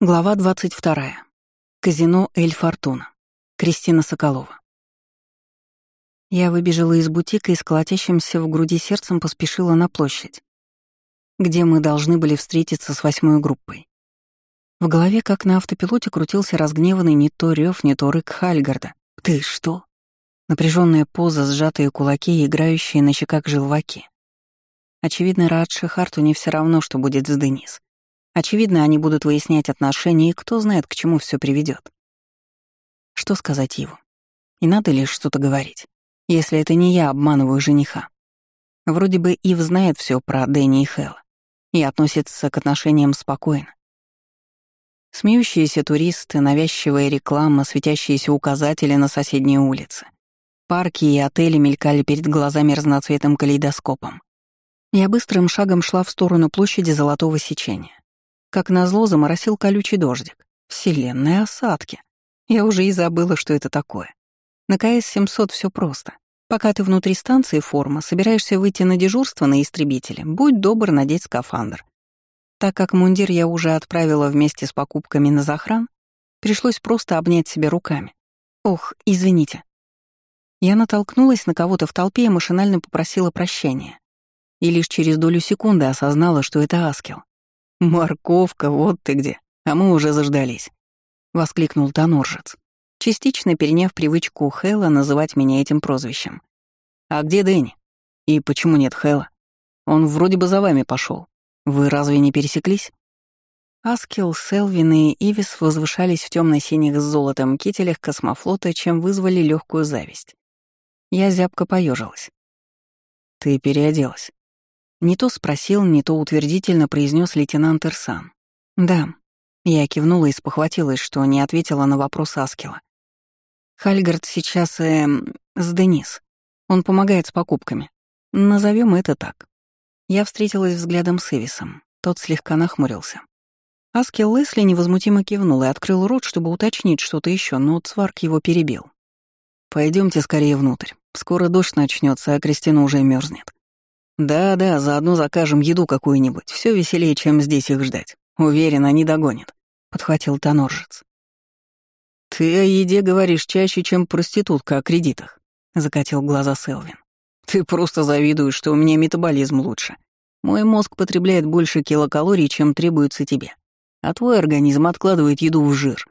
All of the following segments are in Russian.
Глава 22. Казино «Эль Фортуна». Кристина Соколова. Я выбежала из бутика и с колотящимся в груди сердцем поспешила на площадь, где мы должны были встретиться с восьмой группой. В голове, как на автопилоте, крутился разгневанный не то рев, не то рык Хальгарда. «Ты что?» Напряженная поза, сжатые кулаки и играющие на щеках желваки. Очевидно, Рад Шихарту не все равно, что будет с Денис. Очевидно, они будут выяснять отношения, и кто знает, к чему все приведет. Что сказать Иву? И надо ли что-то говорить, если это не я обманываю жениха? Вроде бы Ив знает все про Дэнни и Хэлла и относится к отношениям спокойно. Смеющиеся туристы, навязчивая реклама, светящиеся указатели на соседней улице. Парки и отели мелькали перед глазами разноцветным калейдоскопом. Я быстрым шагом шла в сторону площади Золотого Сечения. Как назло заморосил колючий дождик. Вселенные осадки. Я уже и забыла, что это такое. На КС-700 все просто. Пока ты внутри станции форма, собираешься выйти на дежурство на истребителе, будь добр надеть скафандр. Так как мундир я уже отправила вместе с покупками на захран, пришлось просто обнять себя руками. Ох, извините. Я натолкнулась на кого-то в толпе и машинально попросила прощения. И лишь через долю секунды осознала, что это Аскел. «Морковка, вот ты где, а мы уже заждались», — воскликнул Тоноржец, частично переняв привычку Хэлла называть меня этим прозвищем. «А где Дэнни? И почему нет Хэлла? Он вроде бы за вами пошел. Вы разве не пересеклись?» Аскел, Селвин и Ивис возвышались в темно синих с золотом кителях космофлота, чем вызвали легкую зависть. Я зябко поежилась. «Ты переоделась», не то спросил, не то утвердительно произнес лейтенант Ирсан. «Да». Я кивнула и спохватилась, что не ответила на вопрос Аскела. «Хальгард сейчас э, с Денис. Он помогает с покупками. Назовем это так». Я встретилась взглядом с Эвисом. Тот слегка нахмурился. Аскел Лесли невозмутимо кивнул и открыл рот, чтобы уточнить что-то еще, но Цварк его перебил. Пойдемте скорее внутрь. Скоро дождь начнется, а Кристина уже мерзнет. «Да-да, заодно закажем еду какую-нибудь. Все веселее, чем здесь их ждать. Уверен, они догонят», — подхватил Тоноржец. «Ты о еде говоришь чаще, чем проститутка о кредитах», — закатил глаза Селвин. «Ты просто завидуешь, что у меня метаболизм лучше. Мой мозг потребляет больше килокалорий, чем требуется тебе, а твой организм откладывает еду в жир».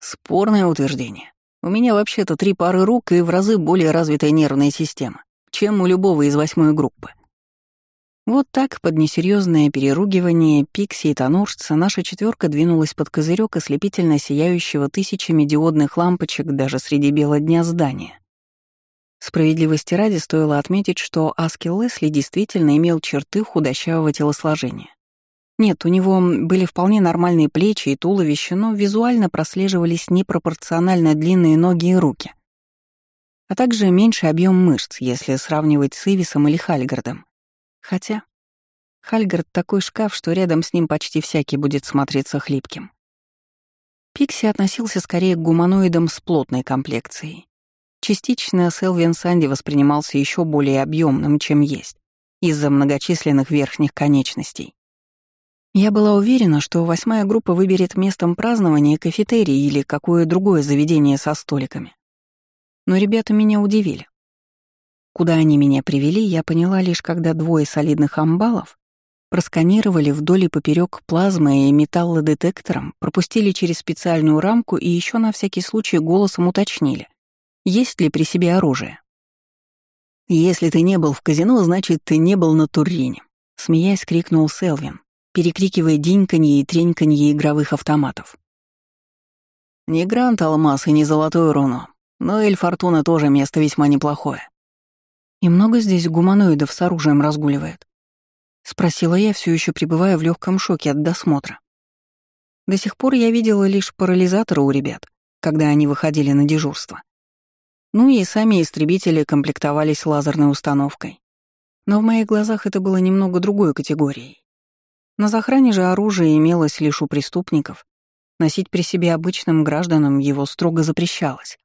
Спорное утверждение. У меня вообще-то три пары рук и в разы более развитая нервная система чем у любого из восьмой группы. Вот так, под несерьезное переругивание Пикси и Тоноржца, наша четверка двинулась под козырек ослепительно сияющего тысячами диодных лампочек даже среди бела дня здания. Справедливости ради стоило отметить, что Аски Лесли действительно имел черты худощавого телосложения. Нет, у него были вполне нормальные плечи и туловище, но визуально прослеживались непропорционально длинные ноги и руки а также меньший объем мышц, если сравнивать с Ивисом или Хальгардом. Хотя Хальгард такой шкаф, что рядом с ним почти всякий будет смотреться хлипким. Пикси относился скорее к гуманоидам с плотной комплекцией. Частично Селвин Санди воспринимался еще более объемным, чем есть, из-за многочисленных верхних конечностей. Я была уверена, что восьмая группа выберет местом празднования кафетерий или какое другое заведение со столиками но ребята меня удивили. Куда они меня привели, я поняла лишь, когда двое солидных амбалов просканировали вдоль и поперек плазмы и металлодетектором, пропустили через специальную рамку и еще на всякий случай голосом уточнили, есть ли при себе оружие. «Если ты не был в казино, значит, ты не был на Туррине», — смеясь крикнул Селвин, перекрикивая диньканье и треньканье игровых автоматов. «Не Грант Алмаз и не Золотой Руно, но Эль Фортуна тоже место весьма неплохое. И много здесь гуманоидов с оружием разгуливает? Спросила я, все еще пребывая в легком шоке от досмотра. До сих пор я видела лишь парализаторы у ребят, когда они выходили на дежурство. Ну и сами истребители комплектовались лазерной установкой. Но в моих глазах это было немного другой категорией. На захране же оружие имелось лишь у преступников. Носить при себе обычным гражданам его строго запрещалось.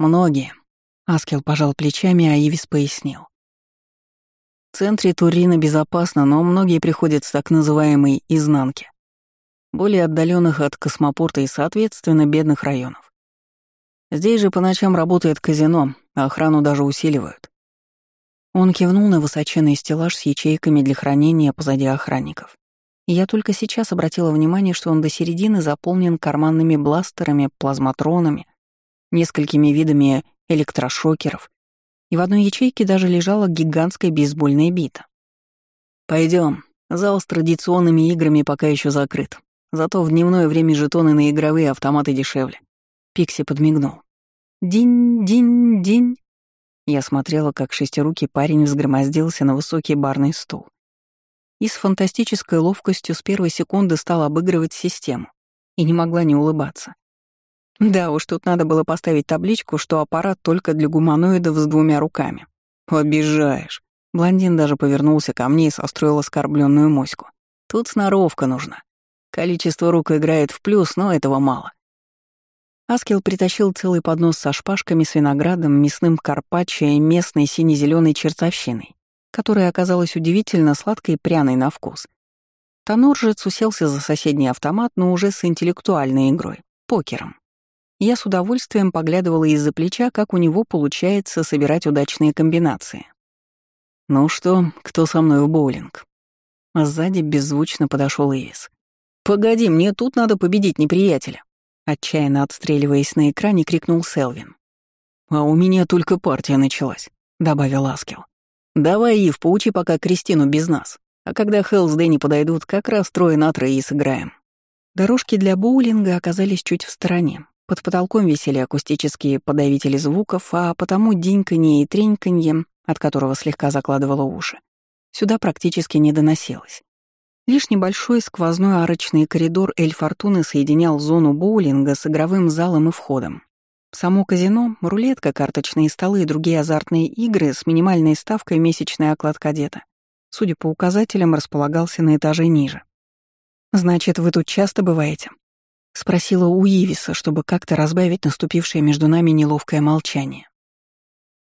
«Многие», — Аскел пожал плечами, а Ивис пояснил. В центре Турина безопасно, но многие приходят с так называемой изнанки. более отдаленных от космопорта и, соответственно, бедных районов. Здесь же по ночам работает казино, а охрану даже усиливают. Он кивнул на высоченный стеллаж с ячейками для хранения позади охранников. Я только сейчас обратила внимание, что он до середины заполнен карманными бластерами, плазматронами, несколькими видами электрошокеров, и в одной ячейке даже лежала гигантская бейсбольная бита. Пойдем, зал с традиционными играми пока еще закрыт. Зато в дневное время жетоны на игровые автоматы дешевле. Пикси подмигнул. Динь-динь-динь. Я смотрела, как шестирукий парень взгромоздился на высокий барный стул. И с фантастической ловкостью с первой секунды стал обыгрывать систему. И не могла не улыбаться. Да уж, тут надо было поставить табличку, что аппарат только для гуманоидов с двумя руками. Обижаешь. Блондин даже повернулся ко мне и состроил оскорбленную моську. Тут сноровка нужна. Количество рук играет в плюс, но этого мало. Аскел притащил целый поднос со шпажками, с виноградом, мясным карпаччо и местной сине-зеленой чертовщиной, которая оказалась удивительно сладкой и пряной на вкус. Тоноржец уселся за соседний автомат, но уже с интеллектуальной игрой — покером. Я с удовольствием поглядывала из-за плеча, как у него получается собирать удачные комбинации. «Ну что, кто со мной в боулинг?» Сзади беззвучно подошел Ивис. «Погоди, мне тут надо победить неприятеля!» Отчаянно отстреливаясь на экране, крикнул Селвин. «А у меня только партия началась», — добавил Аскел. «Давай, Ив, поучи пока Кристину без нас. А когда Хелл с Дэнни подойдут, как раз трое на трое и сыграем». Дорожки для боулинга оказались чуть в стороне, под потолком висели акустические подавители звуков, а потому диньканье и треньканье, от которого слегка закладывало уши, сюда практически не доносилось. Лишь небольшой сквозной арочный коридор Эль Фортуны соединял зону боулинга с игровым залом и входом. Само казино, рулетка, карточные столы и другие азартные игры с минимальной ставкой месячный оклад кадета, судя по указателям, располагался на этаже ниже. «Значит, вы тут часто бываете?» — спросила у Ивиса, чтобы как-то разбавить наступившее между нами неловкое молчание.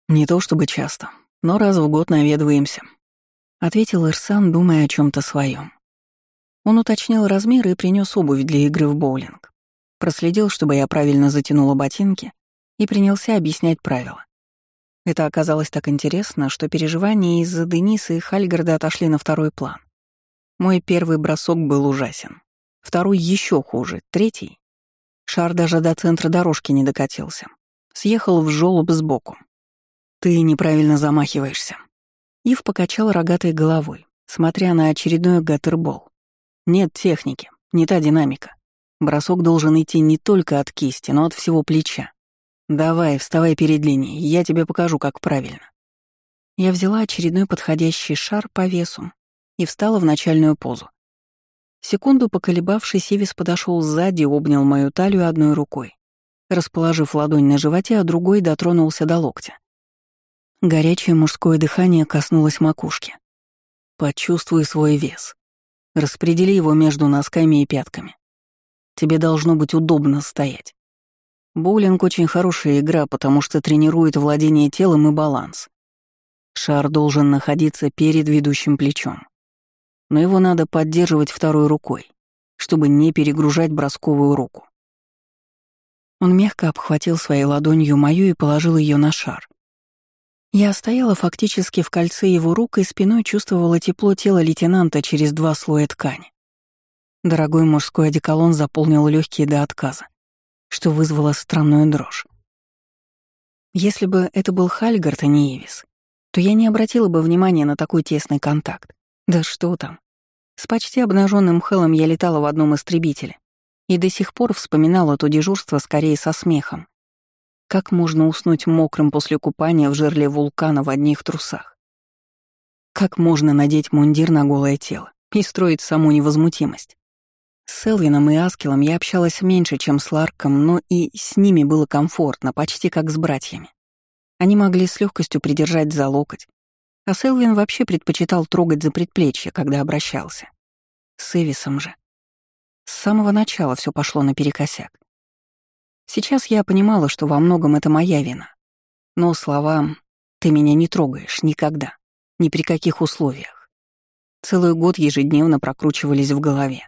«Не то чтобы часто, но раз в год наведываемся», — ответил Ирсан, думая о чем то своем. Он уточнил размеры и принес обувь для игры в боулинг. Проследил, чтобы я правильно затянула ботинки, и принялся объяснять правила. Это оказалось так интересно, что переживания из-за Дениса и Хальгарда отошли на второй план. Мой первый бросок был ужасен. Второй еще хуже, третий. Шар даже до центра дорожки не докатился. Съехал в жёлоб сбоку. «Ты неправильно замахиваешься». Ив покачал рогатой головой, смотря на очередной гаттербол. «Нет техники, не та динамика. Бросок должен идти не только от кисти, но от всего плеча. Давай, вставай перед линией, я тебе покажу, как правильно». Я взяла очередной подходящий шар по весу и встала в начальную позу. Секунду поколебавшись, Ивис подошел сзади и обнял мою талию одной рукой, расположив ладонь на животе, а другой дотронулся до локтя. Горячее мужское дыхание коснулось макушки. Почувствуй свой вес. Распредели его между носками и пятками. Тебе должно быть удобно стоять. Боулинг очень хорошая игра, потому что тренирует владение телом и баланс. Шар должен находиться перед ведущим плечом но его надо поддерживать второй рукой, чтобы не перегружать бросковую руку. Он мягко обхватил своей ладонью мою и положил ее на шар. Я стояла фактически в кольце его рук и спиной чувствовала тепло тела лейтенанта через два слоя ткани. Дорогой мужской одеколон заполнил легкие до отказа, что вызвало странную дрожь. Если бы это был Хальгард, а не Ивис, то я не обратила бы внимания на такой тесный контакт. Да что там. С почти обнаженным Хелом я летала в одном истребителе и до сих пор вспоминала то дежурство скорее со смехом. Как можно уснуть мокрым после купания в жерле вулкана в одних трусах? Как можно надеть мундир на голое тело и строить саму невозмутимость? С Селвином и Аскелом я общалась меньше, чем с Ларком, но и с ними было комфортно, почти как с братьями. Они могли с легкостью придержать за локоть, а Селвин вообще предпочитал трогать за предплечье, когда обращался. С Эвисом же. С самого начала все пошло наперекосяк. Сейчас я понимала, что во многом это моя вина. Но словам «ты меня не трогаешь никогда, ни при каких условиях» целый год ежедневно прокручивались в голове.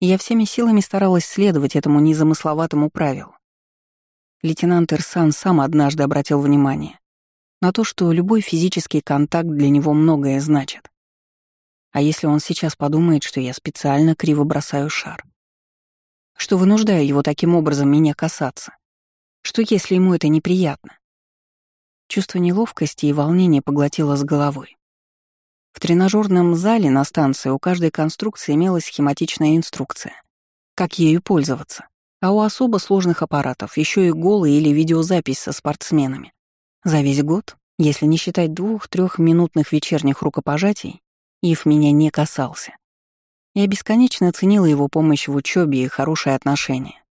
я всеми силами старалась следовать этому незамысловатому правилу. Лейтенант Ирсан сам однажды обратил внимание на то, что любой физический контакт для него многое значит. А если он сейчас подумает, что я специально криво бросаю шар? Что вынуждаю его таким образом меня касаться? Что если ему это неприятно? Чувство неловкости и волнения поглотило с головой. В тренажерном зале на станции у каждой конструкции имелась схематичная инструкция, как ею пользоваться. А у особо сложных аппаратов еще и голые или видеозапись со спортсменами. За весь год, если не считать двух-трех минутных вечерних рукопожатий, Ив меня не касался. Я бесконечно ценила его помощь в учебе и хорошие отношения,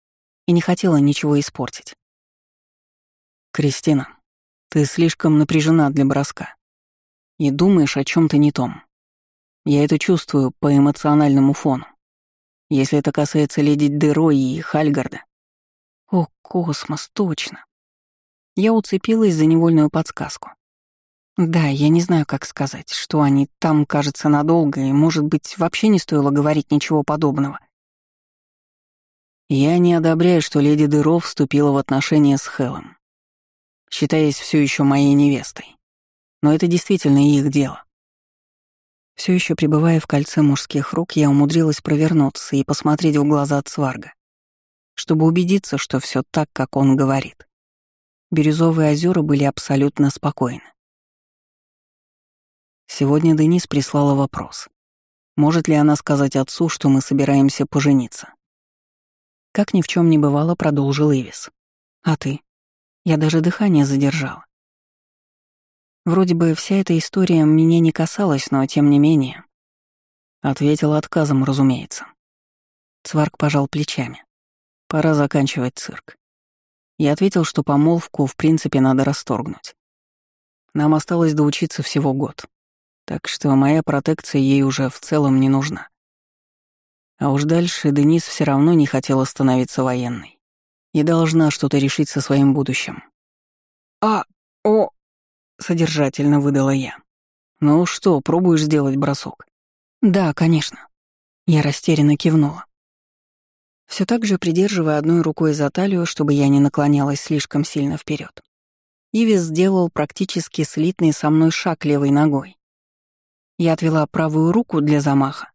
и не хотела ничего испортить. «Кристина, ты слишком напряжена для броска и думаешь о чем то не том. Я это чувствую по эмоциональному фону. Если это касается леди Деро и Хальгарда. О, космос, точно. Я уцепилась за невольную подсказку. Да, я не знаю, как сказать, что они там, кажется, надолго, и, может быть, вообще не стоило говорить ничего подобного. Я не одобряю, что леди Деро вступила в отношения с Хелом, считаясь все еще моей невестой но это действительно их дело. Все еще пребывая в кольце мужских рук, я умудрилась провернуться и посмотреть в глаза Цварга, чтобы убедиться, что все так, как он говорит. Бирюзовые озера были абсолютно спокойны. Сегодня Денис прислала вопрос. Может ли она сказать отцу, что мы собираемся пожениться? Как ни в чем не бывало, продолжил Ивис. А ты? Я даже дыхание задержала. Вроде бы вся эта история меня не касалась, но тем не менее. Ответил отказом, разумеется. Цварк пожал плечами. Пора заканчивать цирк. Я ответил, что помолвку в принципе надо расторгнуть. Нам осталось доучиться всего год, так что моя протекция ей уже в целом не нужна. А уж дальше Денис все равно не хотела становиться военной и должна что-то решить со своим будущим. «А, о, содержательно выдала я. «Ну что, пробуешь сделать бросок?» «Да, конечно». Я растерянно кивнула. Все так же придерживая одной рукой за талию, чтобы я не наклонялась слишком сильно вперед. Ивис сделал практически слитный со мной шаг левой ногой. Я отвела правую руку для замаха,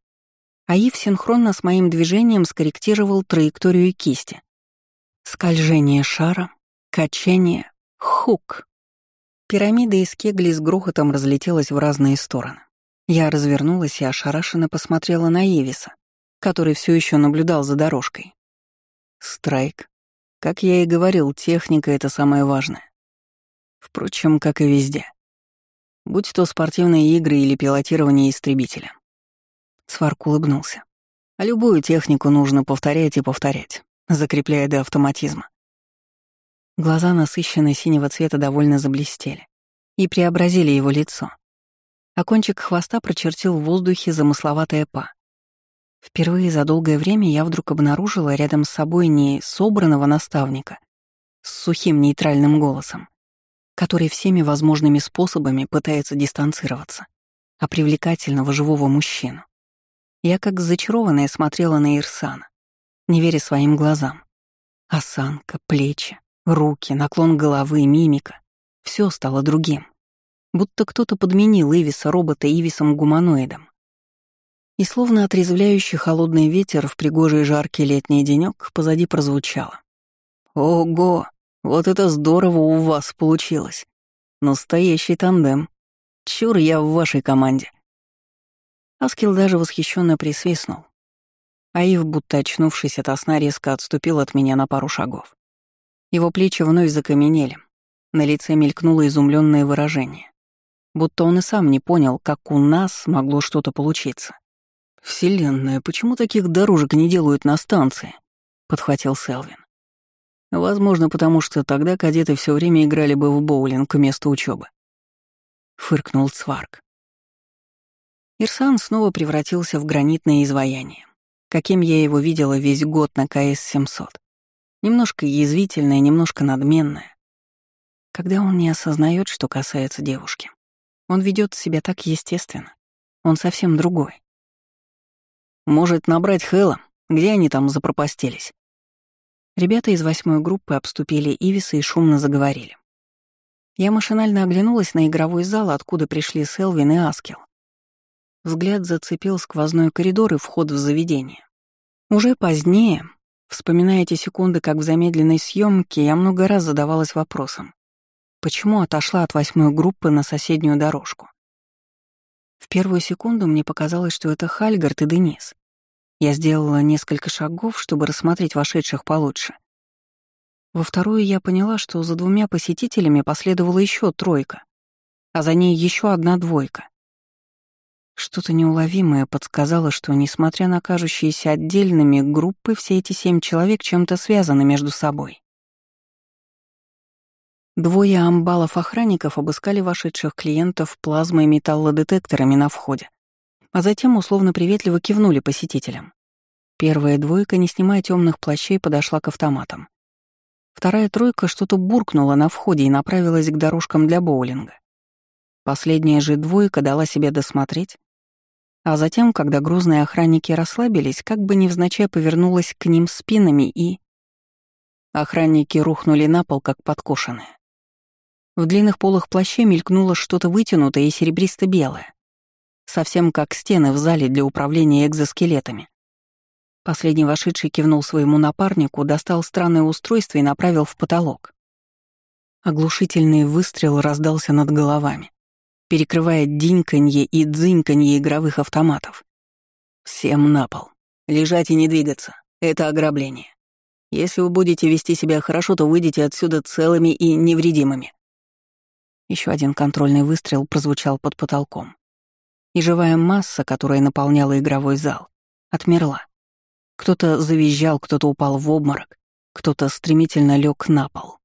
а Ив синхронно с моим движением скорректировал траекторию кисти. Скольжение шара, качание, хук. Пирамида из кегли с грохотом разлетелась в разные стороны. Я развернулась и ошарашенно посмотрела на Евиса, который все еще наблюдал за дорожкой. Страйк. Как я и говорил, техника — это самое важное. Впрочем, как и везде. Будь то спортивные игры или пилотирование истребителя. Сварк улыбнулся. А любую технику нужно повторять и повторять, закрепляя до автоматизма. Глаза насыщенные синего цвета довольно заблестели и преобразили его лицо. А кончик хвоста прочертил в воздухе замысловатое «па». Впервые за долгое время я вдруг обнаружила рядом с собой не собранного наставника с сухим нейтральным голосом, который всеми возможными способами пытается дистанцироваться, а привлекательного живого мужчину. Я как зачарованная смотрела на Ирсана, не веря своим глазам. Осанка, плечи, Руки, наклон головы, мимика — все стало другим. Будто кто-то подменил Ивиса робота Ивисом-гуманоидом. И словно отрезвляющий холодный ветер в пригожий жаркий летний денек позади прозвучало. «Ого! Вот это здорово у вас получилось! Настоящий тандем! Чур я в вашей команде!» Аскил даже восхищенно присвистнул. Аив, будто очнувшись от сна, резко отступил от меня на пару шагов. Его плечи вновь закаменели. На лице мелькнуло изумленное выражение. Будто он и сам не понял, как у нас могло что-то получиться. «Вселенная, почему таких дорожек не делают на станции?» — подхватил Селвин. «Возможно, потому что тогда кадеты все время играли бы в боулинг вместо учебы. Фыркнул Цварк. Ирсан снова превратился в гранитное изваяние, каким я его видела весь год на КС-700. Немножко язвительная, немножко надменная. Когда он не осознает, что касается девушки, он ведет себя так естественно. Он совсем другой. «Может, набрать Хэла?» Где они там запропастились?» Ребята из восьмой группы обступили Ивиса и шумно заговорили. Я машинально оглянулась на игровой зал, откуда пришли Селвин и Аскел. Взгляд зацепил сквозной коридор и вход в заведение. Уже позднее, вспоминая эти секунды как в замедленной съемке, я много раз задавалась вопросом, почему отошла от восьмой группы на соседнюю дорожку. В первую секунду мне показалось, что это Хальгард и Денис. Я сделала несколько шагов, чтобы рассмотреть вошедших получше. Во вторую я поняла, что за двумя посетителями последовала еще тройка, а за ней еще одна двойка. Что-то неуловимое подсказало, что, несмотря на кажущиеся отдельными группы, все эти семь человек чем-то связаны между собой. Двое амбалов-охранников обыскали вошедших клиентов плазмой и металлодетекторами на входе, а затем условно приветливо кивнули посетителям. Первая двойка, не снимая темных плащей, подошла к автоматам. Вторая тройка что-то буркнула на входе и направилась к дорожкам для боулинга. Последняя же двойка дала себе досмотреть, а затем, когда грузные охранники расслабились, как бы невзначай повернулась к ним спинами и... Охранники рухнули на пол, как подкошенные. В длинных полах плащей мелькнуло что-то вытянутое и серебристо-белое. Совсем как стены в зале для управления экзоскелетами. Последний вошедший кивнул своему напарнику, достал странное устройство и направил в потолок. Оглушительный выстрел раздался над головами, перекрывая диньканье и дзыньканье игровых автоматов. «Всем на пол. Лежать и не двигаться. Это ограбление. Если вы будете вести себя хорошо, то выйдете отсюда целыми и невредимыми. Еще один контрольный выстрел прозвучал под потолком. И живая масса, которая наполняла игровой зал, отмерла. Кто-то завизжал, кто-то упал в обморок, кто-то стремительно лег на пол.